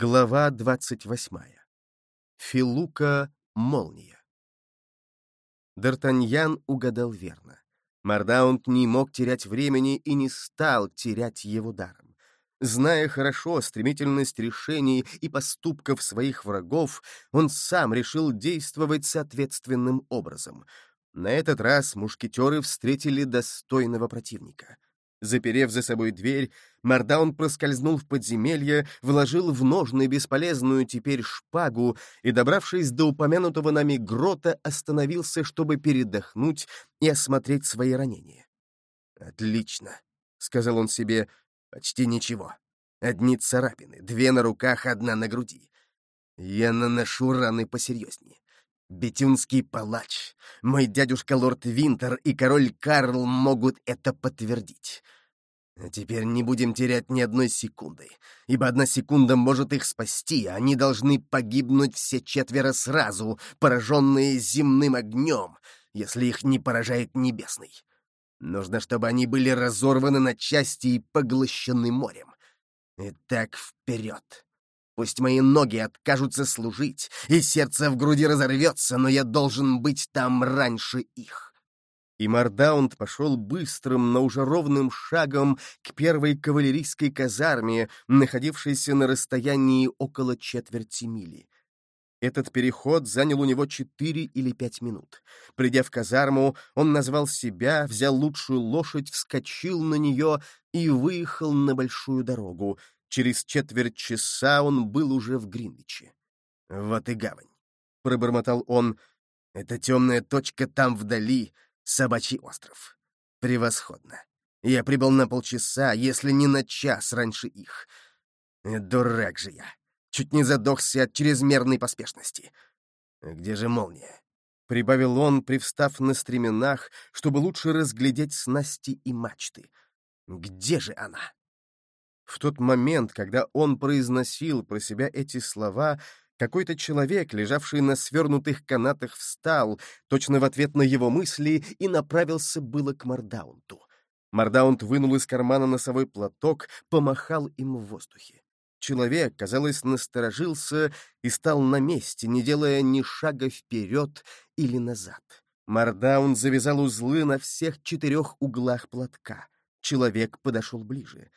Глава двадцать восьмая. Филука Молния. Д'Артаньян угадал верно. Мардаунд не мог терять времени и не стал терять его даром. Зная хорошо стремительность решений и поступков своих врагов, он сам решил действовать соответственным образом. На этот раз мушкетеры встретили достойного противника — Заперев за собой дверь, Мардаун проскользнул в подземелье, вложил в ножны бесполезную теперь шпагу и, добравшись до упомянутого нами грота, остановился, чтобы передохнуть и осмотреть свои ранения. «Отлично», — сказал он себе, — «почти ничего. Одни царапины, две на руках, одна на груди. Я наношу раны посерьезнее. Бетюнский палач, мой дядюшка лорд Винтер и король Карл могут это подтвердить. Теперь не будем терять ни одной секунды, ибо одна секунда может их спасти, а они должны погибнуть все четверо сразу, пораженные земным огнем, если их не поражает небесный. Нужно, чтобы они были разорваны на части и поглощены морем. Итак, вперед! Пусть мои ноги откажутся служить, и сердце в груди разорвется, но я должен быть там раньше их. И Мардаунд пошел быстрым, но уже ровным шагом к первой кавалерийской казарме, находившейся на расстоянии около четверти мили. Этот переход занял у него четыре или пять минут. Придя в казарму, он назвал себя, взял лучшую лошадь, вскочил на нее и выехал на большую дорогу, Через четверть часа он был уже в Гринвиче. «Вот и гавань», — пробормотал он. «Эта темная точка там вдали, собачий остров. Превосходно. Я прибыл на полчаса, если не на час раньше их. Дурак же я. Чуть не задохся от чрезмерной поспешности. Где же молния?» — прибавил он, привстав на стременах, чтобы лучше разглядеть снасти и мачты. «Где же она?» В тот момент, когда он произносил про себя эти слова, какой-то человек, лежавший на свернутых канатах, встал, точно в ответ на его мысли, и направился было к Мардаунту. Мардаунт вынул из кармана носовой платок, помахал им в воздухе. Человек, казалось, насторожился и стал на месте, не делая ни шага вперед или назад. Мардаун завязал узлы на всех четырех углах платка. Человек подошел ближе.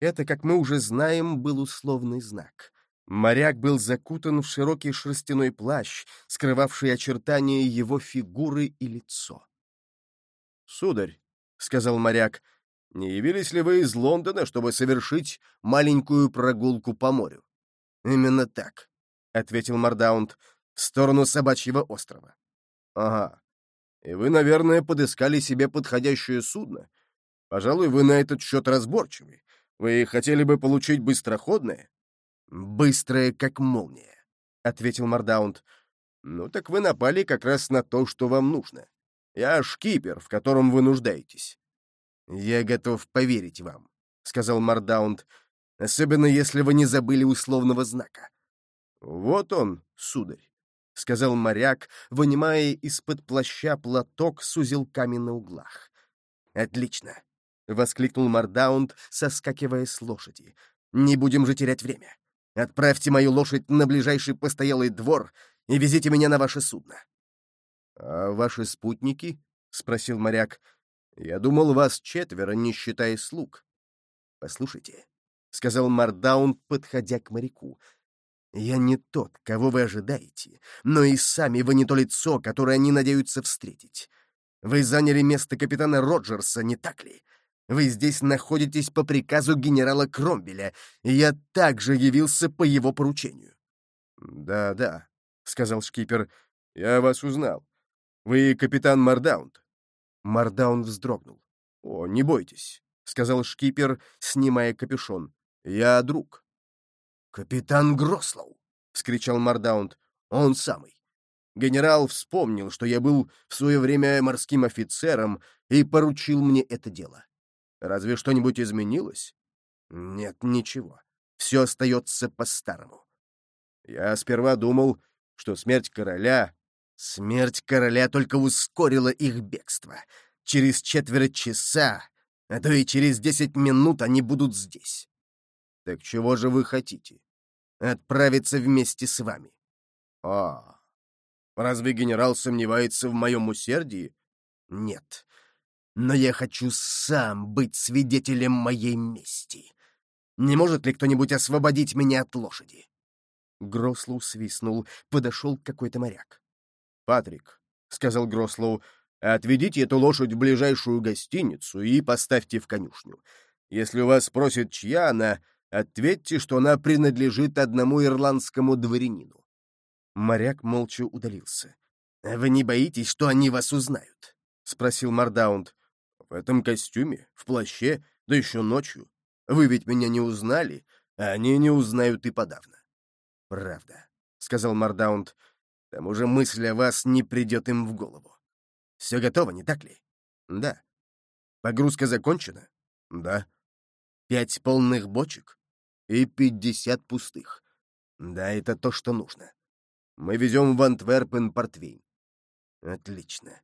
Это, как мы уже знаем, был условный знак. Моряк был закутан в широкий шерстяной плащ, скрывавший очертания его фигуры и лицо. «Сударь», — сказал моряк, — «не явились ли вы из Лондона, чтобы совершить маленькую прогулку по морю?» «Именно так», — ответил Мардаунд, — «в сторону собачьего острова». «Ага. И вы, наверное, подыскали себе подходящее судно. Пожалуй, вы на этот счет разборчивый. Вы хотели бы получить быстроходное? Быстрое, как молния, — ответил Мардаунд. Ну так вы напали как раз на то, что вам нужно. Я шкипер, в котором вы нуждаетесь. Я готов поверить вам, — сказал Мардаунд, — особенно если вы не забыли условного знака. Вот он, сударь, — сказал моряк, вынимая из-под плаща платок с узелками на углах. Отлично. — воскликнул Мардаунд, соскакивая с лошади. «Не будем же терять время. Отправьте мою лошадь на ближайший постоялый двор и везите меня на ваше судно». «А ваши спутники?» — спросил моряк. «Я думал, вас четверо, не считая слуг». «Послушайте», — сказал Мардаунд, подходя к моряку. «Я не тот, кого вы ожидаете, но и сами вы не то лицо, которое они надеются встретить. Вы заняли место капитана Роджерса, не так ли? Вы здесь находитесь по приказу генерала Кромбеля, и я также явился по его поручению». «Да, да», — сказал шкипер, — «я вас узнал. Вы капитан Мардаунд». Мардаунд вздрогнул. «О, не бойтесь», — сказал шкипер, снимая капюшон. «Я друг». «Капитан Грослоу!» — вскричал Мардаунд. «Он самый. Генерал вспомнил, что я был в свое время морским офицером и поручил мне это дело. Разве что-нибудь изменилось? Нет, ничего. Все остается по-старому. Я сперва думал, что смерть короля... Смерть короля только ускорила их бегство. Через четверть часа, а то и через десять минут они будут здесь. Так чего же вы хотите? отправиться вместе с вами. А, разве генерал сомневается в моем усердии? Нет. Но я хочу сам быть свидетелем моей мести. Не может ли кто-нибудь освободить меня от лошади? Грослоу свистнул, подошел какой-то моряк. «Патрик», — сказал Грослоу, — «отведите эту лошадь в ближайшую гостиницу и поставьте в конюшню. Если у вас спросят, чья она, ответьте, что она принадлежит одному ирландскому дворянину». Моряк молча удалился. «Вы не боитесь, что они вас узнают?» — спросил Мардаунд. «В этом костюме, в плаще, да еще ночью. Вы ведь меня не узнали, а они не узнают и подавно». «Правда», — сказал Мардаунд. «К тому же мысль о вас не придет им в голову. Все готово, не так ли?» «Да». «Погрузка закончена?» «Да». «Пять полных бочек?» «И пятьдесят пустых?» «Да, это то, что нужно. Мы везем в Антверпен портвейн». «Отлично.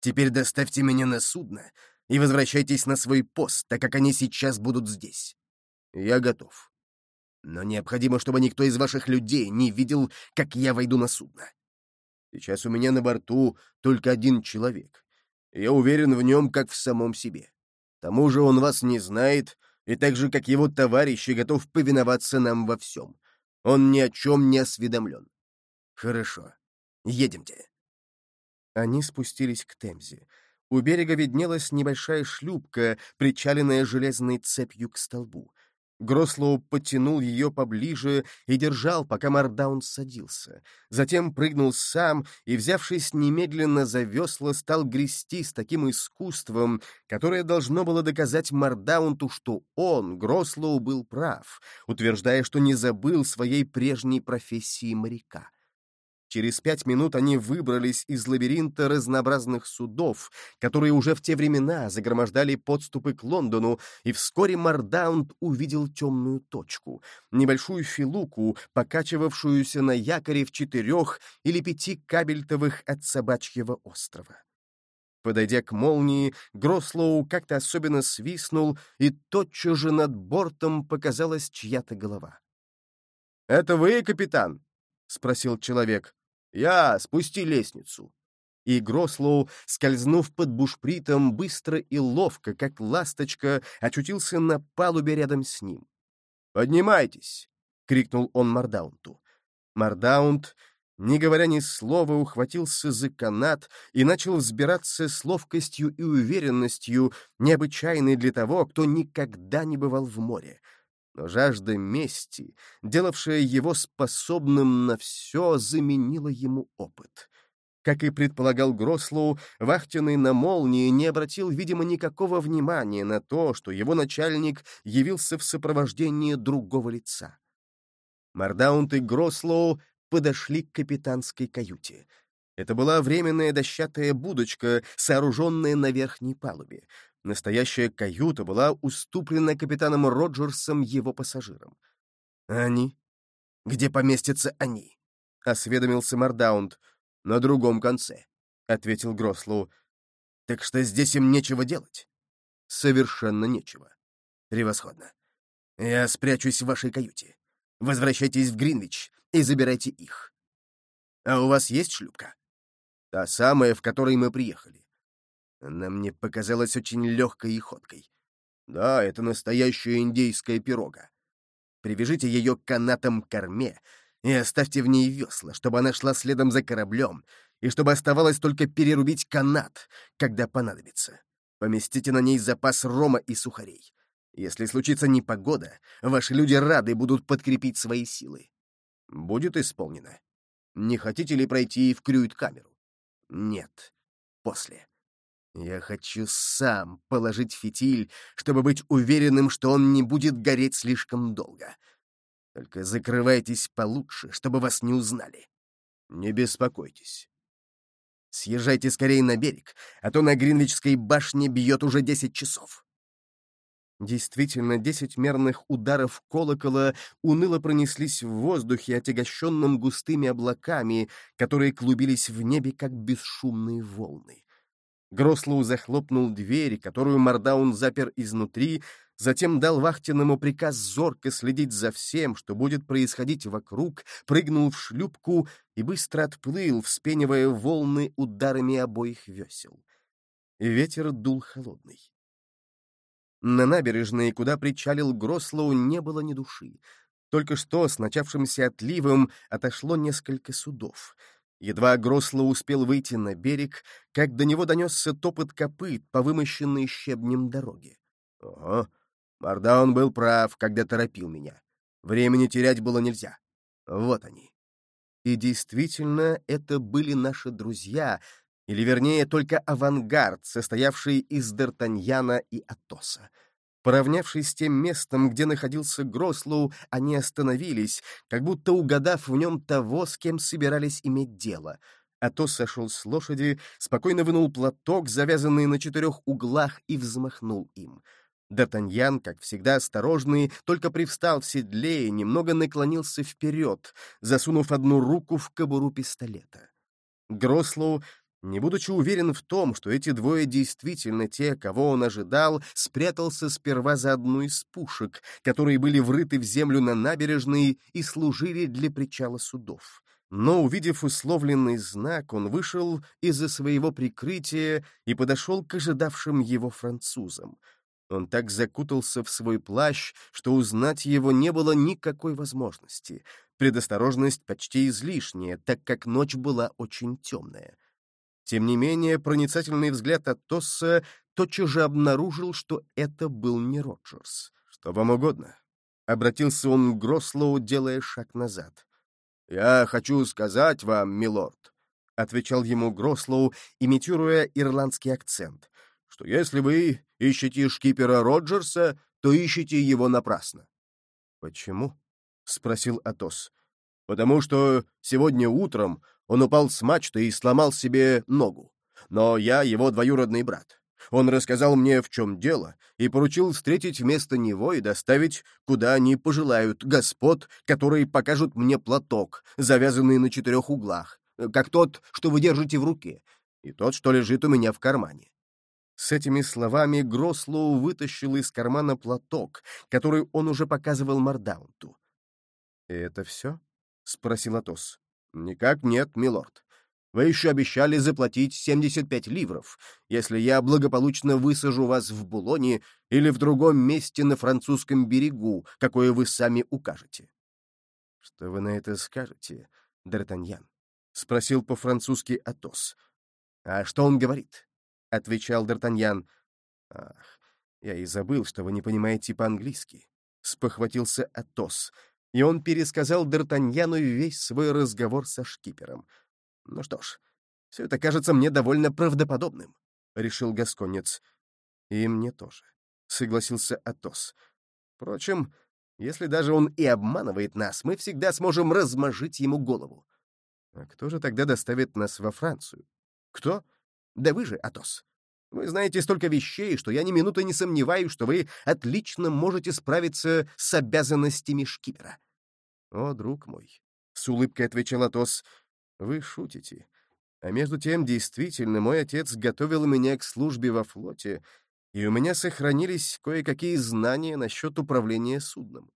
Теперь доставьте меня на судно и возвращайтесь на свой пост, так как они сейчас будут здесь. Я готов. Но необходимо, чтобы никто из ваших людей не видел, как я войду на судно. Сейчас у меня на борту только один человек. Я уверен в нем, как в самом себе. К тому же он вас не знает, и так же, как его товарищи, готов повиноваться нам во всем. Он ни о чем не осведомлен. Хорошо. Едемте. Они спустились к Темзе. У берега виднелась небольшая шлюпка, причаленная железной цепью к столбу. Грослоу потянул ее поближе и держал, пока Мардаун садился. Затем прыгнул сам и, взявшись немедленно за весла, стал грести с таким искусством, которое должно было доказать Мардаунту, что он, Грослоу, был прав, утверждая, что не забыл своей прежней профессии моряка. Через пять минут они выбрались из лабиринта разнообразных судов, которые уже в те времена загромождали подступы к Лондону, и вскоре Мардаунд увидел темную точку, небольшую филуку, покачивавшуюся на якоре в четырех или пяти кабельтовых от собачьего острова. Подойдя к молнии, Грослоу как-то особенно свистнул, и тотчас же над бортом показалась чья-то голова. «Это вы, капитан?» — спросил человек. «Я, спусти лестницу!» И Грослоу, скользнув под бушпритом, быстро и ловко, как ласточка, очутился на палубе рядом с ним. «Поднимайтесь!» — крикнул он Мардаунту. Мардаунт, не говоря ни слова, ухватился за канат и начал взбираться с ловкостью и уверенностью, необычайной для того, кто никогда не бывал в море — но жажда мести, делавшая его способным на все, заменила ему опыт. Как и предполагал Грослоу, вахтенный на молнии не обратил, видимо, никакого внимания на то, что его начальник явился в сопровождении другого лица. Мардаунт и Грослоу подошли к капитанской каюте. Это была временная дощатая будочка, сооруженная на верхней палубе. Настоящая каюта была уступлена капитаном Роджерсом его пассажирам. «Они? Где поместятся они?» — осведомился Мардаунд. «На другом конце», — ответил Грослоу. «Так что здесь им нечего делать?» «Совершенно нечего». «Превосходно. Я спрячусь в вашей каюте. Возвращайтесь в Гринвич и забирайте их. А у вас есть шлюпка?» «Та самая, в которой мы приехали. Она мне показалась очень легкой и ходкой. Да, это настоящая индейская пирога. Привяжите ее к канатам к корме и оставьте в ней весла, чтобы она шла следом за кораблем, и чтобы оставалось только перерубить канат, когда понадобится. Поместите на ней запас рома и сухарей. Если случится непогода, ваши люди рады будут подкрепить свои силы. Будет исполнено. Не хотите ли пройти в крюит-камеру? Нет. После. Я хочу сам положить фитиль, чтобы быть уверенным, что он не будет гореть слишком долго. Только закрывайтесь получше, чтобы вас не узнали. Не беспокойтесь. Съезжайте скорее на берег, а то на Гринвичской башне бьет уже десять часов. Действительно, десять мерных ударов колокола уныло пронеслись в воздухе, отягощенном густыми облаками, которые клубились в небе, как бесшумные волны. Грослоу захлопнул дверь, которую Мардаун запер изнутри, затем дал вахтенному приказ зорко следить за всем, что будет происходить вокруг, прыгнул в шлюпку и быстро отплыл, вспенивая волны ударами обоих весел. Ветер дул холодный. На набережной, куда причалил Грослоу, не было ни души. Только что с начавшимся отливом отошло несколько судов. Едва Грослоу успел выйти на берег, как до него донесся топот копыт по вымощенной щебнем дороге. Ого, Мардаун был прав, когда торопил меня. Времени терять было нельзя. Вот они. И действительно, это были наши друзья, или, вернее, только авангард, состоявший из Д'Артаньяна и Атоса. Поравнявшись с тем местом, где находился Грослоу, они остановились, как будто угадав в нем того, с кем собирались иметь дело. Атос сошел с лошади, спокойно вынул платок, завязанный на четырех углах, и взмахнул им. Д'Артаньян, как всегда осторожный, только привстал в седле и немного наклонился вперед, засунув одну руку в кобуру пистолета. Грослоу, не будучи уверен в том, что эти двое действительно те, кого он ожидал, спрятался сперва за одну из пушек, которые были врыты в землю на набережной и служили для причала судов. Но, увидев условленный знак, он вышел из-за своего прикрытия и подошел к ожидавшим его французам — он так закутался в свой плащ, что узнать его не было никакой возможности. Предосторожность почти излишняя, так как ночь была очень темная. Тем не менее, проницательный взгляд Атосса тотчас же обнаружил, что это был не Роджерс. «Что вам угодно?» — обратился он к Грослоу, делая шаг назад. «Я хочу сказать вам, милорд», — отвечал ему Грослоу, имитируя ирландский акцент, что если вы ищете шкипера Роджерса, то ищете его напрасно. — Почему? — спросил Атос. — Потому что сегодня утром он упал с мачты и сломал себе ногу. Но я его двоюродный брат. Он рассказал мне, в чем дело, и поручил встретить вместо него и доставить, куда они пожелают, господ, которые покажут мне платок, завязанный на четырех углах, как тот, что вы держите в руке, и тот, что лежит у меня в кармане. С этими словами Грослоу вытащил из кармана платок, который он уже показывал Мардаунту. «И это все?» — спросил Атос. «Никак нет, милорд. Вы еще обещали заплатить 75 ливров, если я благополучно высажу вас в Булоне или в другом месте на французском берегу, какое вы сами укажете». «Что вы на это скажете, Д'Артаньян?» — спросил по-французски Атос. «А что он говорит?» — отвечал Д'Артаньян. «Ах, я и забыл, что вы не понимаете по-английски», — спохватился Атос, и он пересказал Д'Артаньяну весь свой разговор со шкипером. «Ну что ж, все это кажется мне довольно правдоподобным», — решил Гасконец. «И мне тоже», — согласился Атос. «Впрочем, если даже он и обманывает нас, мы всегда сможем размажить ему голову. А кто же тогда доставит нас во Францию? Кто? Да вы же, Атос. Вы знаете столько вещей, что я ни минуты не сомневаюсь, что вы отлично можете справиться с обязанностями шкипера. О, друг мой, — с улыбкой отвечал Атос, — вы шутите. А между тем, действительно, мой отец готовил меня к службе во флоте, и у меня сохранились кое-какие знания насчет управления судном.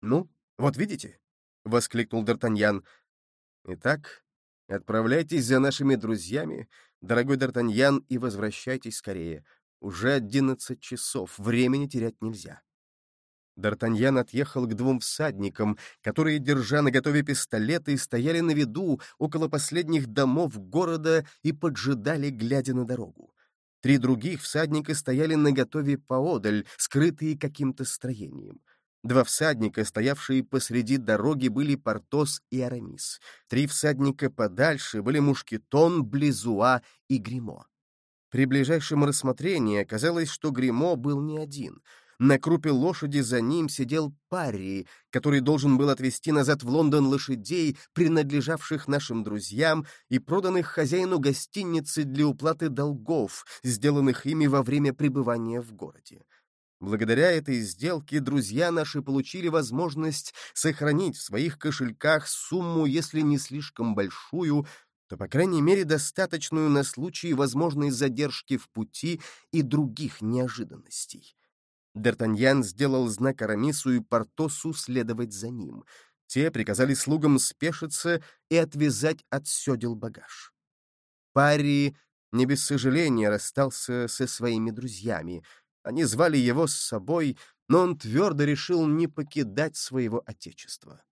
«Ну, вот видите?» — воскликнул Д'Артаньян. «Итак, отправляйтесь за нашими друзьями, Дорогой Д'Артаньян, и возвращайтесь скорее. Уже одиннадцать часов, времени терять нельзя. Д'Артаньян отъехал к двум всадникам, которые, держа наготове пистолеты, стояли на виду около последних домов города и поджидали, глядя на дорогу. Три других всадника стояли наготове поодаль, скрытые каким-то строением. Два всадника, стоявшие посреди дороги, были Портос и Арамис. Три всадника подальше были Мушкетон, Близуа и Гримо. При ближайшем рассмотрении оказалось, что Гримо был не один. На крупе лошади за ним сидел Парри, который должен был отвезти назад в Лондон лошадей, принадлежавших нашим друзьям и проданных хозяину гостиницы для уплаты долгов, сделанных ими во время пребывания в городе. Благодаря этой сделке друзья наши получили возможность сохранить в своих кошельках сумму, если не слишком большую, то, по крайней мере, достаточную на случай возможной задержки в пути и других неожиданностей. Д'Артаньян сделал знак Арамису и Портосу следовать за ним. Те приказали слугам спешиться и отвязать от седел багаж. Парри не без сожаления расстался со своими друзьями. Они звали его с собой, но он твердо решил не покидать своего отечества.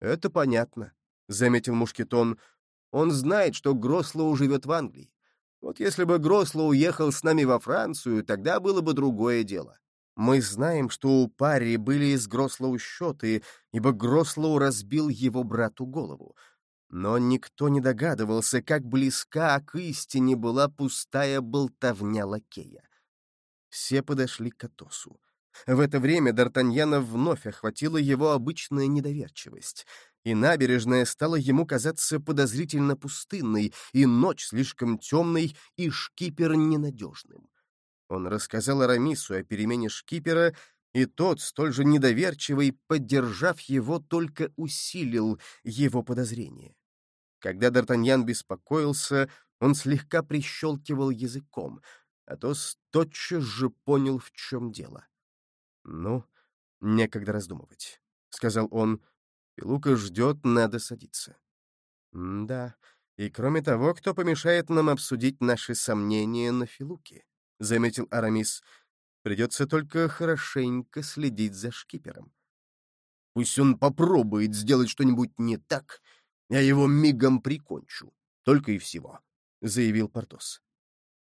«Это понятно», — заметил Мушкетон. «Он знает, что Грослоу живет в Англии. Вот если бы Грослоу уехал с нами во Францию, тогда было бы другое дело. Мы знаем, что у Парри были из Грослоу счеты, ибо Грослоу разбил его брату голову. Но никто не догадывался, как близка к истине была пустая болтовня лакея. Все подошли к Атосу. В это время Д'Артаньяна вновь охватила его обычная недоверчивость, и набережная стала ему казаться подозрительно пустынной, и ночь слишком темной, и шкипер ненадежным. Он рассказал Арамису о перемене шкипера, и тот, столь же недоверчивый, поддержав его, только усилил его подозрение. Когда Д'Артаньян беспокоился, он слегка прищелкивал языком, а то тотчас же понял, в чем дело. «Ну, некогда раздумывать», — сказал он. «Пилука ждет, надо садиться». «Да, и кроме того, кто помешает нам обсудить наши сомнения на Филуке?» — заметил Арамис. «Придется только хорошенько следить за шкипером». «Пусть он попробует сделать что-нибудь не так, я его мигом прикончу. Только и всего», — заявил Портос.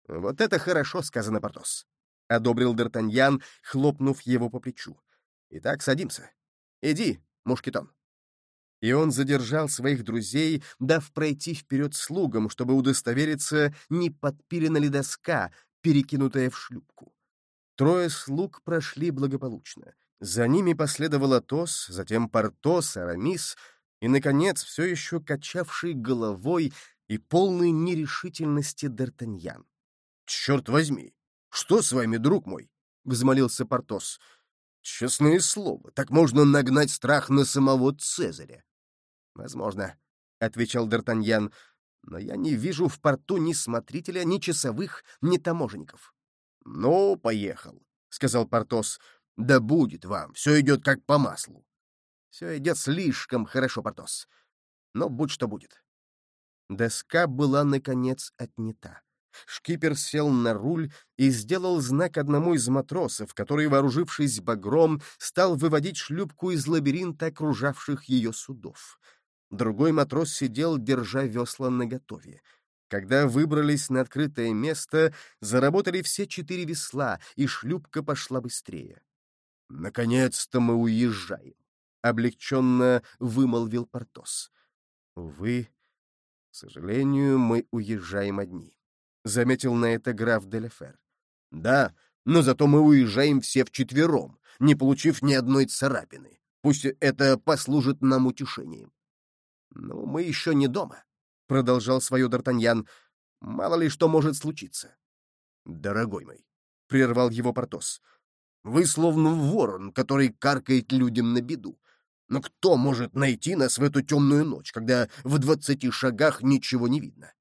«Вот это хорошо сказано, Портос», — одобрил Д'Артаньян, хлопнув его по плечу. «Итак, садимся. Иди, мушкетон». И он задержал своих друзей, дав пройти вперед слугам, чтобы удостовериться, не подпилена ли доска, перекинутая в шлюпку. Трое слуг прошли благополучно. За ними последовал Атос, затем Портос, Арамис и, наконец, все еще качавший головой и полный нерешительности Д'Артаньян. «Черт возьми! Что с вами, друг мой?» — взмолился Портос. «Честное слово, так можно нагнать страх на самого Цезаря». «Возможно», — отвечал Д'Артаньян, «но я не вижу в порту ни смотрителя, ни часовых, ни таможенников». «Ну, поехал», — сказал Портос. «Да будет вам, все идет как по маслу». Все идет слишком хорошо, Портос. Но будь что будет. Доска была, наконец, отнята. Шкипер сел на руль и сделал знак одному из матросов, который, вооружившись багром, стал выводить шлюпку из лабиринта окружавших ее судов. Другой матрос сидел, держа весла наготове. Когда выбрались на открытое место, заработали все четыре весла, и шлюпка пошла быстрее. «Наконец-то мы уезжаем!» — облегченно вымолвил Портос. «Увы, к сожалению, мы уезжаем одни», — заметил на это граф Деляфер. «Да, но зато мы уезжаем все вчетвером, не получив ни одной царапины. Пусть это послужит нам утешением». «Но мы еще не дома», — продолжал свое Д'Артаньян. «Мало ли что может случиться». «Дорогой мой», — прервал его Портос, — «вы словно ворон, который каркает людям на беду. Но кто может найти нас в эту темную ночь, когда в двадцати шагах ничего не видно?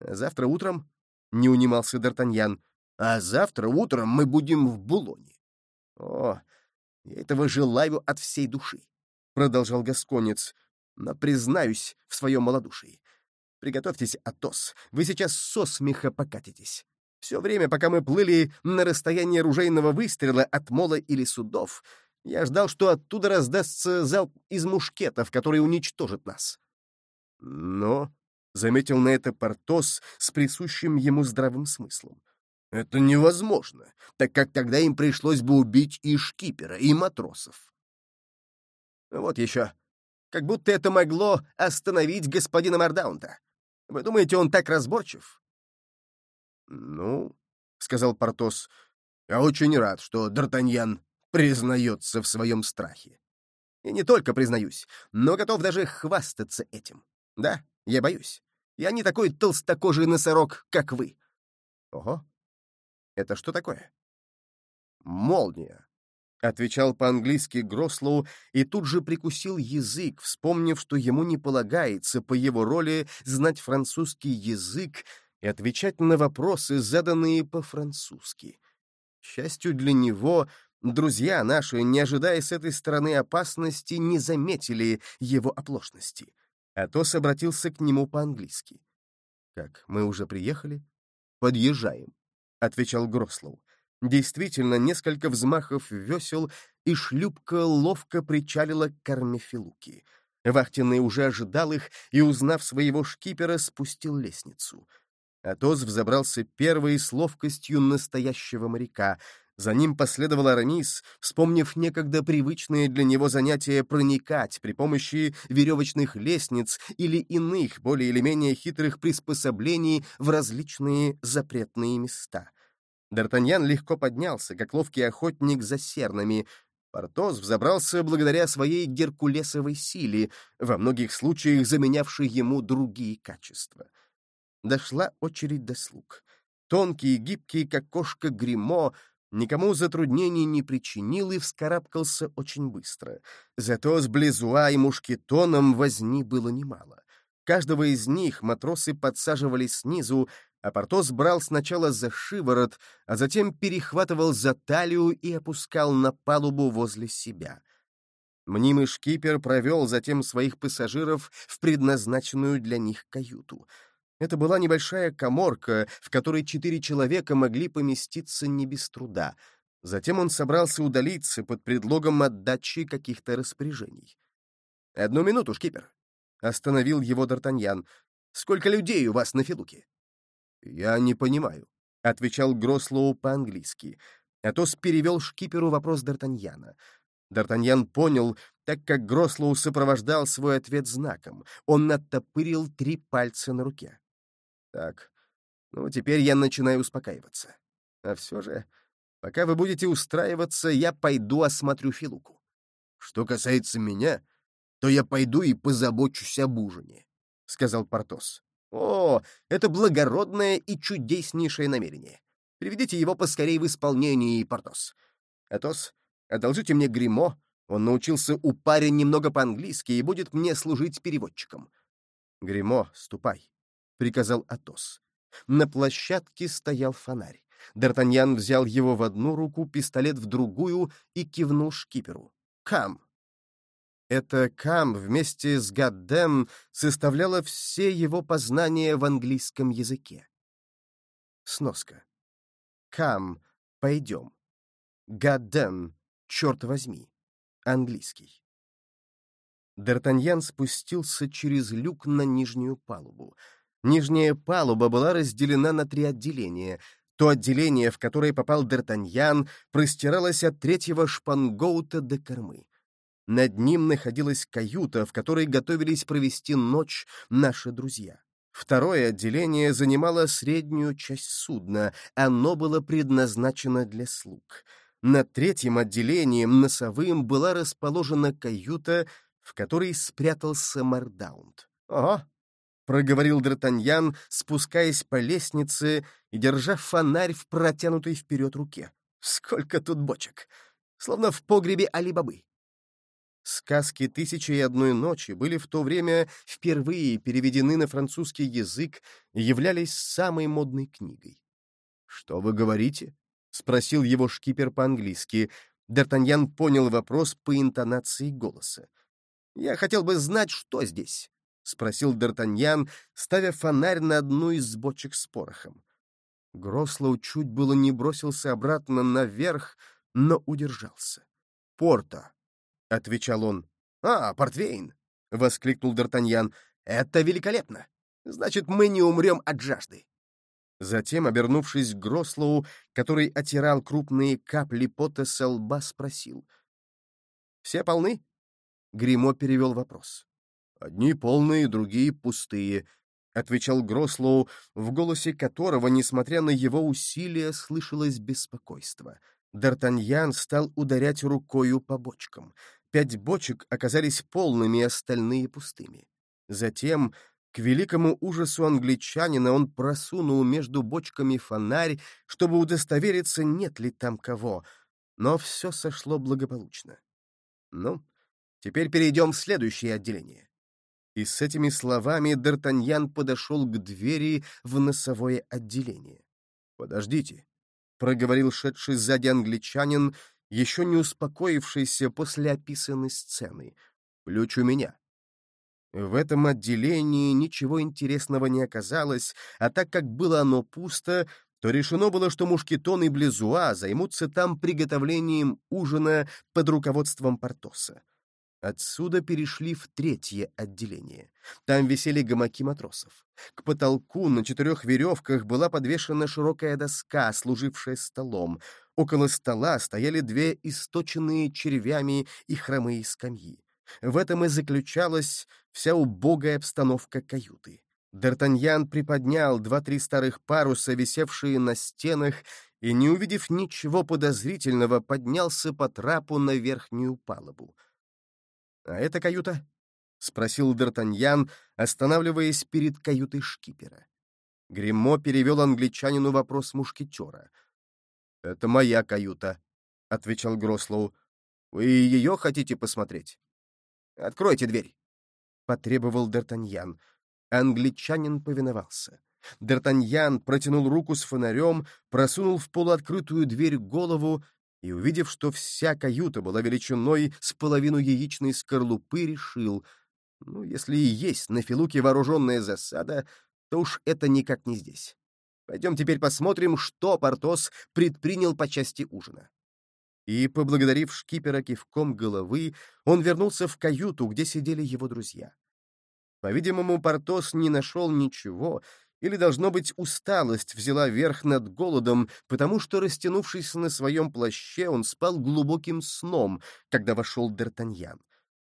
Завтра утром, — не унимался Д'Артаньян, — а завтра утром мы будем в Булоне. О, этого желаю от всей души, — продолжал Гасконец, — но признаюсь в своем малодушии. Приготовьтесь, Атос, вы сейчас со смеха покатитесь. Все время, пока мы плыли на расстоянии ружейного выстрела от мола или судов, я ждал, что оттуда раздастся залп из мушкетов, который уничтожит нас. Но, — заметил на это Портос с присущим ему здравым смыслом, — это невозможно, так как тогда им пришлось бы убить и шкипера, и матросов. Вот еще. Как будто это могло остановить господина Мардаунта. Вы думаете, он так разборчив? — Ну, — сказал Портос, — я очень рад, что Д'Артаньян признается в своем страхе. И не только признаюсь, но готов даже хвастаться этим. Да, я боюсь. Я не такой толстокожий носорог, как вы. Ого. Это что такое? Молния. Отвечал по-английски Грослоу и тут же прикусил язык, вспомнив, что ему не полагается по его роли знать французский язык и отвечать на вопросы, заданные по-французски. К счастью для него, друзья наши, не ожидая с этой стороны опасности, не заметили его оплошности. Атос обратился к нему по-английски. «Как, мы уже приехали?» «Подъезжаем», — отвечал Грослоу. Действительно, несколько взмахов весел, и шлюпка ловко причалила к корме Филуки. Вахтенный уже ожидал их и, узнав своего шкипера, спустил лестницу. Атос взобрался первый с ловкостью настоящего моряка. За ним последовал Арамис, вспомнив некогда привычные для него занятия проникать при помощи веревочных лестниц или иных, более или менее хитрых приспособлений в различные запретные места. Д'Артаньян легко поднялся, как ловкий охотник за сернами. Портос взобрался благодаря своей геркулесовой силе, во многих случаях заменявшей ему другие качества. Дошла очередь до слуг. Тонкий и гибкий, как кошка Гримо, никому затруднений не причинил и вскарабкался очень быстро. Зато с Близуа и Мушкетоном возни было немало. Каждого из них матросы подсаживали снизу, а Портос брал сначала за шиворот, а затем перехватывал за талию и опускал на палубу возле себя. Мнимый шкипер провел затем своих пассажиров в предназначенную для них каюту. Это была небольшая коморка, в которой четыре человека могли поместиться не без труда. Затем он собрался удалиться под предлогом отдачи каких-то распоряжений. «Одну минуту, шкипер!» — остановил его Д'Артаньян. «Сколько людей у вас на Филуке?» «Я не понимаю», — отвечал Грослоу по-английски. Атос перевел шкиперу вопрос Д'Артаньяна. Д'Артаньян понял, так как Грослоу сопровождал свой ответ знаком. Он оттопырил три пальца на руке. «Так, ну теперь я начинаю успокаиваться. А все же, пока вы будете устраиваться, я пойду осмотрю Филуку. Что касается меня, то я пойду и позабочусь об ужине», — сказал Портос. О, это благородное и чудеснейшее намерение. Приведите его поскорее в исполнение, Портос. Атос, одолжите мне гримо. Он научился у паря немного по-английски и будет мне служить переводчиком. Гримо, ступай, — приказал Атос. На площадке стоял фонарь. Д'Артаньян взял его в одну руку, пистолет в другую и кивнул шкиперу. «Кам!» Это Кам вместе с Гаддем составляло все его познания в английском языке. Сноска. Кам, пойдем. Гаддем, черт возьми. Английский. Д'Артаньян спустился через люк на нижнюю палубу. Нижняя палуба была разделена на три отделения. То отделение, в которое попал Д'Артаньян, простиралось от третьего шпангоута до кормы. Над ним находилась каюта, в которой готовились провести ночь наши друзья. Второе отделение занимало среднюю часть судна, оно было предназначено для слуг. На третьем отделении, носовым, была расположена каюта, в которой спрятался Мардаунд. «Ого!» — проговорил Д'Артаньян, спускаясь по лестнице и держа фонарь в протянутой вперед руке. «Сколько тут бочек! Словно в погребе Али-Бабы!» Сказки «Тысячи и одной ночи» были в то время впервые переведены на французский язык и являлись самой модной книгой. «Что вы говорите?» — спросил его шкипер по-английски. Д'Артаньян понял вопрос по интонации голоса. «Я хотел бы знать, что здесь», — спросил Д'Артаньян, ставя фонарь на одну из бочек с порохом. Грослоу чуть было не бросился обратно наверх, но удержался. «Порта», — отвечал он. «А, портвейн!» — воскликнул Д'Артаньян. «Это великолепно! Значит, мы не умрем от жажды!» Затем, обернувшись к Грослоу, который отирал крупные капли пота со лба, спросил. «Все полны?» Гримо перевел вопрос. «Одни полные, другие пустые», — отвечал Грослоу, в голосе которого, несмотря на его усилия, слышалось беспокойство — Д'Артаньян стал ударять рукою по бочкам. Пять бочек оказались полными, остальные пустыми. Затем, к великому ужасу англичанина, он просунул между бочками фонарь, чтобы удостовериться, нет ли там кого. Но все сошло благополучно. Ну, теперь перейдем в следующее отделение. И с этими словами Д'Артаньян подошел к двери в носовое отделение. «Подождите», — проговорил шедший сзади англичанин, еще не успокоившийся после описанной сцены. «Ключ у меня». В этом отделении ничего интересного не оказалось, а так как было оно пусто, то решено было, что Мушкетон и Близуа займутся там приготовлением ужина под руководством Портоса. Отсюда перешли в третье отделение. Там висели гамаки матросов. К потолку на четырех веревках была подвешена широкая доска, служившая столом. Около стола стояли две источенные червями и хромые скамьи. В этом и заключалась вся убогая обстановка каюты. Д'Артаньян приподнял два-три старых паруса, висевшие на стенах, и, не увидев ничего подозрительного, поднялся по трапу на верхнюю палубу. «А это каюта?» — спросил Д'Артаньян, останавливаясь перед каютой шкипера. Гремо перевел англичанину вопрос мушкетера. «Это моя каюта», — отвечал Грослоу. «Вы ее хотите посмотреть?» «Откройте дверь», — потребовал Д'Артаньян. Англичанин повиновался. Д'Артаньян протянул руку с фонарем, просунул в полуоткрытую дверь голову и, увидев, что вся каюта была величиной с половину яичной скорлупы, решил, ну, если и есть на Филуке вооруженная засада, то уж это никак не здесь. Пойдем теперь посмотрим, что Портос предпринял по части ужина. И, поблагодарив шкипера кивком головы, он вернулся в каюту, где сидели его друзья. По-видимому, Портос не нашел ничего или, должно быть, усталость взяла верх над голодом, потому что, растянувшись на своем плаще, он спал глубоким сном, когда вошел Д'Артаньян.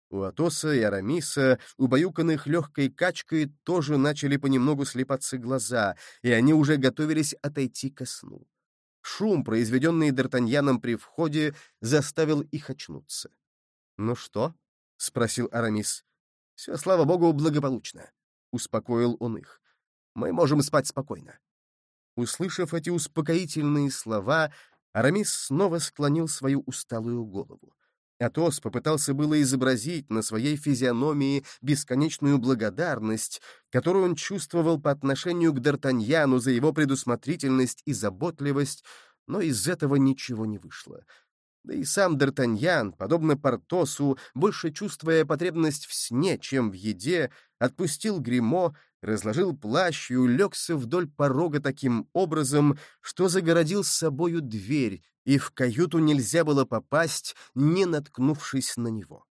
У Атоса и Арамиса, убаюканных легкой качкой, тоже начали понемногу слепаться глаза, и они уже готовились отойти ко сну. Шум, произведенный Д'Артаньяном при входе, заставил их очнуться. «Ну что?» — спросил Арамис. «Все, слава богу, благополучно», — успокоил он их мы можем спать спокойно». Услышав эти успокоительные слова, Арамис снова склонил свою усталую голову. Атос попытался было изобразить на своей физиономии бесконечную благодарность, которую он чувствовал по отношению к Д'Артаньяну за его предусмотрительность и заботливость, но из этого ничего не вышло. Да и сам Д'Артаньян, подобно Портосу, больше чувствуя потребность в сне, чем в еде, отпустил гримо разложил плащ и улегся вдоль порога таким образом, что загородил с собою дверь, и в каюту нельзя было попасть, не наткнувшись на него.